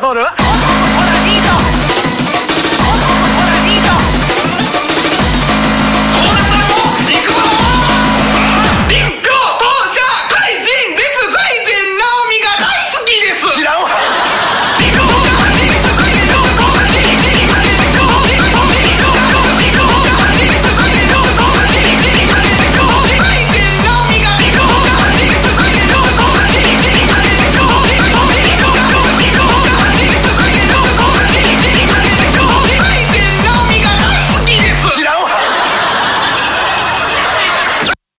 通る